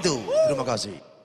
itu.